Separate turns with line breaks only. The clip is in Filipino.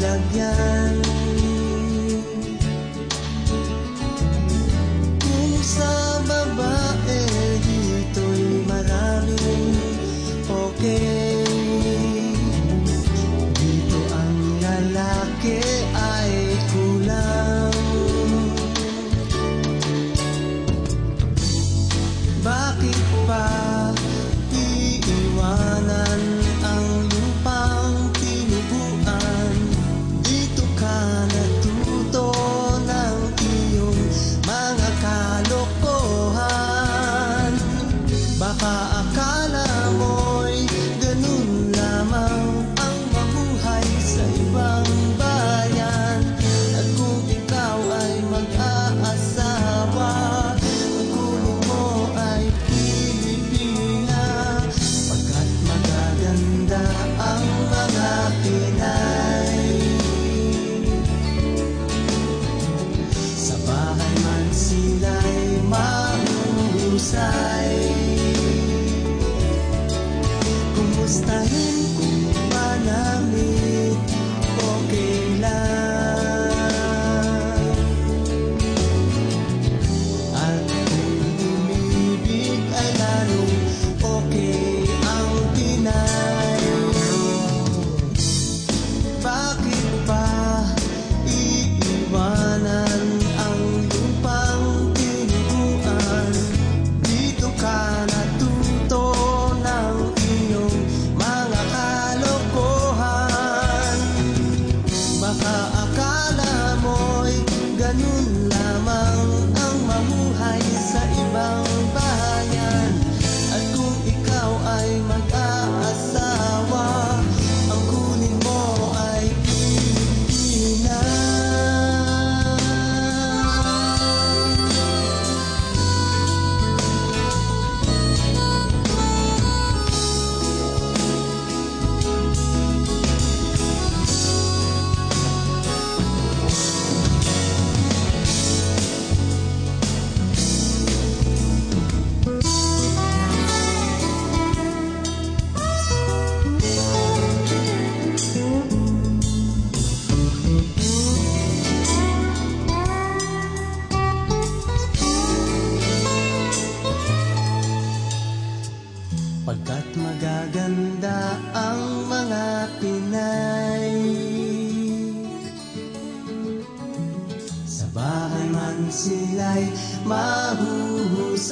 Là me. Pagkat magaganda ang mga Pinay. Sa bahay man sila'y mahuhusay.